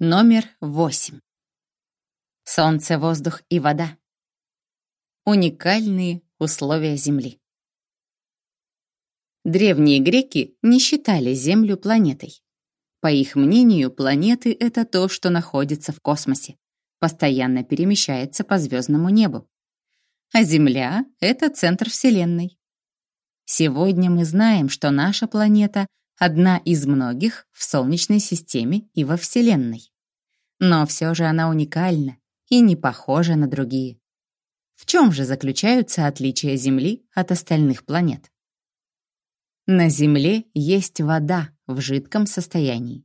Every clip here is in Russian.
Номер восемь. Солнце, воздух и вода. Уникальные условия Земли. Древние греки не считали Землю планетой. По их мнению, планеты — это то, что находится в космосе, постоянно перемещается по звездному небу. А Земля — это центр Вселенной. Сегодня мы знаем, что наша планета одна из многих в Солнечной системе и во Вселенной. Но все же она уникальна и не похожа на другие. В чем же заключаются отличия Земли от остальных планет? На Земле есть вода в жидком состоянии.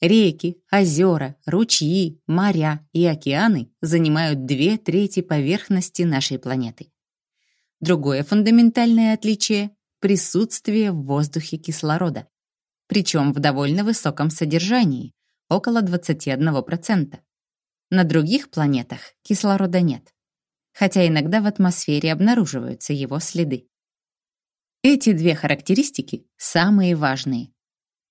Реки, озера, ручьи, моря и океаны занимают две трети поверхности нашей планеты. Другое фундаментальное отличие — присутствие в воздухе кислорода причем в довольно высоком содержании, около 21%. На других планетах кислорода нет, хотя иногда в атмосфере обнаруживаются его следы. Эти две характеристики самые важные.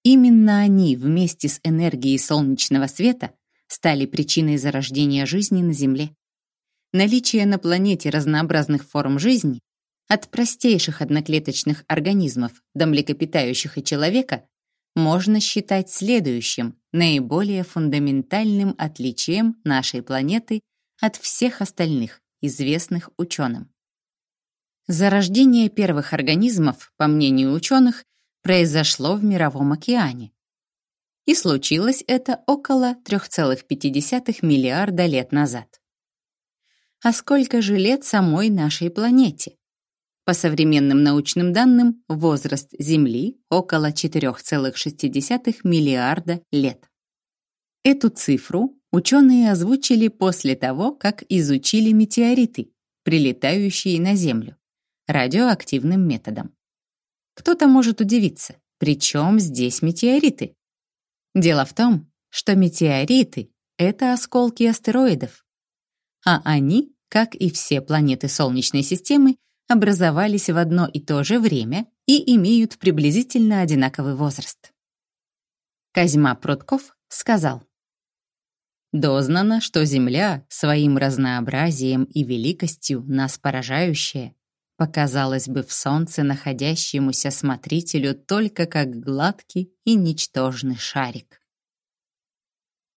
Именно они вместе с энергией солнечного света стали причиной зарождения жизни на Земле. Наличие на планете разнообразных форм жизни, от простейших одноклеточных организмов до млекопитающих и человека, можно считать следующим, наиболее фундаментальным отличием нашей планеты от всех остальных, известных ученым. Зарождение первых организмов, по мнению ученых, произошло в Мировом океане. И случилось это около 3,5 миллиарда лет назад. А сколько же лет самой нашей планете? По современным научным данным, возраст Земли около 4,6 миллиарда лет. Эту цифру ученые озвучили после того, как изучили метеориты, прилетающие на Землю, радиоактивным методом. Кто-то может удивиться, при чем здесь метеориты? Дело в том, что метеориты — это осколки астероидов, а они, как и все планеты Солнечной системы, образовались в одно и то же время и имеют приблизительно одинаковый возраст. Козьма Прутков сказал, «Дознано, что Земля своим разнообразием и великостью нас поражающая показалась бы в солнце находящемуся смотрителю только как гладкий и ничтожный шарик.